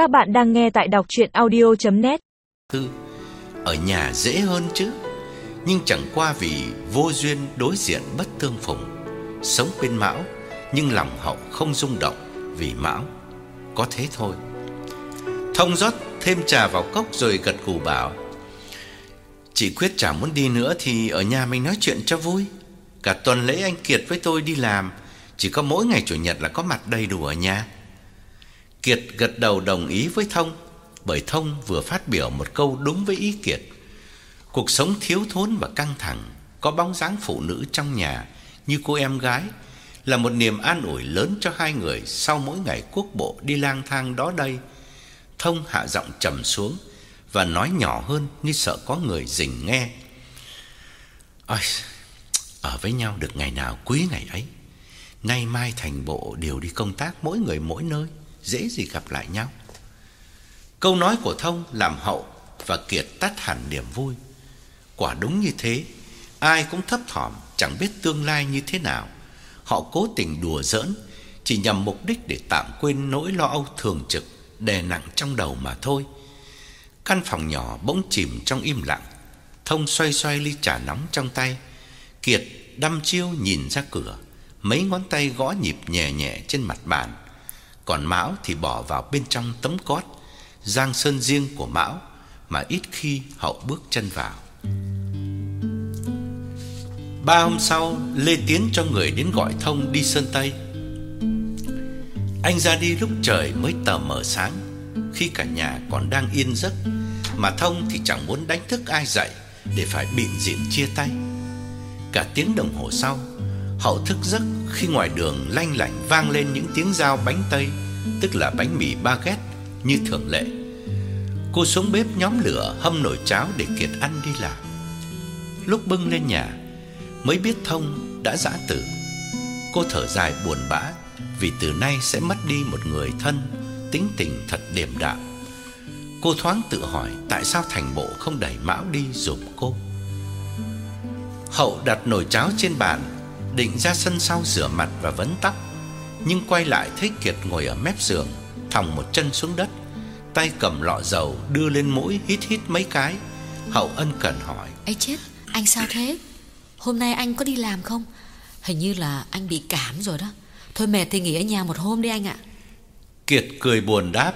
Các bạn đang nghe tại đọc chuyện audio.net Ở nhà dễ hơn chứ, Nhưng chẳng qua vì vô duyên đối diện bất tương phùng. Sống bên Mão, Nhưng lòng hậu không rung động Vì Mão. Có thế thôi. Thông rót thêm trà vào cốc rồi gật gù bảo, Chị Quyết chẳng muốn đi nữa Thì ở nhà mình nói chuyện cho vui. Cả tuần lễ anh Kiệt với tôi đi làm, Chỉ có mỗi ngày Chủ nhật là có mặt đầy đủ ở nhà. Kiệt gật đầu đồng ý với Thông Bởi Thông vừa phát biểu một câu đúng với ý Kiệt. Cuộc sống thiếu thốn và căng thẳng Có bóng dáng phụ nữ trong nhà Như cô em gái Là một niềm an ủi lớn cho hai người Sau mỗi ngày quốc bộ đi lang thang đó đây. Thông hạ giọng trầm xuống Và nói nhỏ hơn như sợ có người rình nghe. Ôi, Ở với nhau được ngày nào quý ngày ấy. Nay mai thành bộ đều đi công tác Mỗi người mỗi nơi. Dễ gì gặp lại nhau. Câu nói của Thông làm Hậu và Kiệt tắt hẳn niềm vui. Quả đúng như thế, Ai cũng thấp thỏm, Chẳng biết tương lai như thế nào. Họ cố tình đùa giỡn, Chỉ nhằm mục đích để tạm quên nỗi lo âu thường trực, Đè nặng trong đầu mà thôi. Căn phòng nhỏ bỗng chìm trong im lặng. Thông xoay xoay ly trà nóng trong tay. Kiệt đăm chiêu nhìn ra cửa, Mấy ngón tay gõ nhịp nhẹ nhẹ trên mặt bàn. Còn Mão thì bỏ vào bên trong tấm cót, Giang sơn riêng của Mão Mà ít khi hậu bước chân vào. Ba hôm sau, Lê Tiến cho người đến gọi Thông đi Sơn Tây. Anh ra đi lúc trời mới tờ mờ sáng, Khi cả nhà còn đang yên giấc, Mà Thông thì chẳng muốn đánh thức ai dậy Để phải bịn diện chia tay. Cả tiếng đồng hồ sau Hậu thức giấc khi ngoài đường lanh lảnh vang lên những tiếng dao bánh tây, Tức là bánh mì baguette, như thường lệ. Cô xuống bếp nhóm lửa hâm nồi cháo để Kiệt ăn đi làm. Lúc bưng lên nhà, Mới biết Thông đã giã tử. Cô thở dài buồn bã, Vì từ nay sẽ mất đi một người thân, Tính tình thật điềm đạm. Cô thoáng tự hỏi Tại sao thành bộ không đẩy Mão đi giúp cô. Hậu đặt nồi cháo trên bàn Định ra sân sau rửa mặt và vấn tóc Nhưng quay lại thấy Kiệt ngồi ở mép giường Thòng một chân xuống đất Tay cầm lọ dầu đưa lên mũi hít hít mấy cái Hậu ân cần hỏi ấy chết, anh sao thế? Hôm nay anh có đi làm không? Hình như là anh bị cảm rồi đó Thôi mệt thì nghỉ ở nhà một hôm đi anh ạ Kiệt cười buồn đáp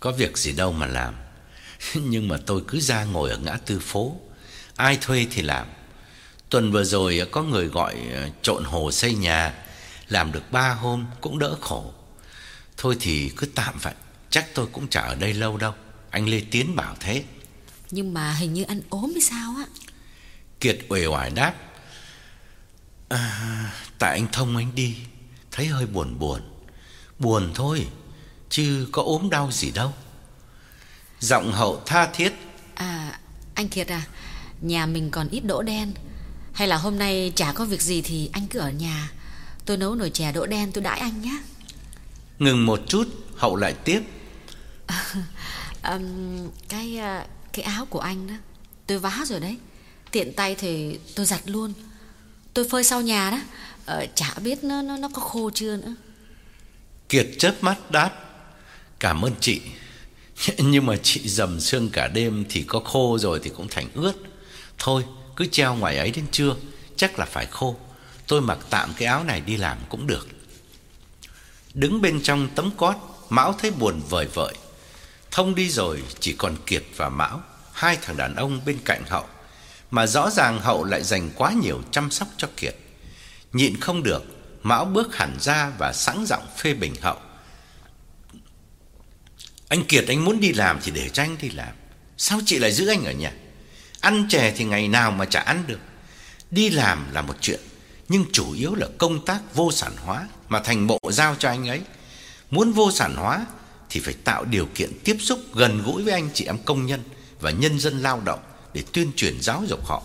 Có việc gì đâu mà làm Nhưng mà tôi cứ ra ngồi ở ngã tư phố Ai thuê thì làm Tuần vừa rồi có người gọi ờ, trộn hồ xây nhà Làm được ba hôm cũng đỡ khổ. Thôi thì cứ tạm vậy Chắc tôi cũng chả ở đây lâu đâu. Anh Lê Tiến bảo thế. Nhưng mà hình như anh ốm hay sao á? Kiệt uể oải đáp. À, Tại anh Thông anh đi Thấy hơi buồn buồn. Buồn thôi Chứ có ốm đau gì đâu. Giọng hậu tha thiết. À anh Kiệt à Nhà mình còn ít đỗ đen Hay là hôm nay chả có việc gì thì anh cứ ở nhà. Tôi nấu nồi chè đỗ đen tôi đãi anh nhé. Ngừng một chút Hậu lại tiếp. Um, Cái à, cái áo của anh đó Tôi vá rồi đấy. Tiện tay thì tôi giặt luôn. Tôi phơi sau nhà đó. Ờ, Chả biết nó, nó nó có khô chưa nữa. Kiệt chớp mắt đáp. Cảm ơn chị. Nhưng mà chị dầm sương cả đêm Thì có khô rồi thì cũng thành ướt Thôi, cứ treo ngoài ấy đến trưa, Chắc là phải khô. Tôi mặc tạm cái áo này đi làm cũng được. Đứng bên trong tấm cót, Mão thấy buồn vời vợi. Thông đi rồi, chỉ còn Kiệt và Mão, Hai thằng đàn ông bên cạnh Hậu. Mà rõ ràng Hậu lại dành quá nhiều chăm sóc cho Kiệt. Nhịn không được, Mão bước hẳn ra và sẵn giọng phê bình Hậu. Anh Kiệt, anh muốn đi làm thì để cho anh đi làm. Sao chị lại giữ anh ở nhà? Ăn chè thì ngày nào mà chả ăn được. Đi làm là một chuyện, Nhưng chủ yếu là công tác vô sản hóa Mà thành bộ giao cho anh ấy. Muốn vô sản hóa Thì phải tạo điều kiện tiếp xúc gần gũi với anh chị em công nhân Và nhân dân lao động Để tuyên truyền giáo dục họ.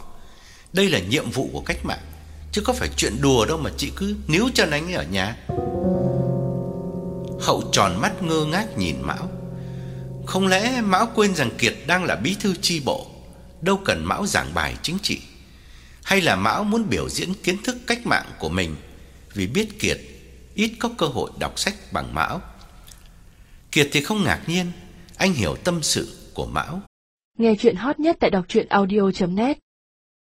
Đây là nhiệm vụ của cách mạng, Chứ có phải chuyện đùa đâu mà chị cứ níu chân anh ấy ở nhà. Hậu tròn mắt ngơ ngác nhìn Mão. Không lẽ Mão quên rằng Kiệt đang là bí thư chi bộ? Đâu cần Mão giảng bài chính trị. Hay là Mão muốn biểu diễn kiến thức cách mạng của mình Vì biết Kiệt ít có cơ hội đọc sách bằng Mão. Kiệt thì không ngạc nhiên, anh hiểu tâm sự của Mão. Nghe chuyện hot nhất tại đọc truyện audio.net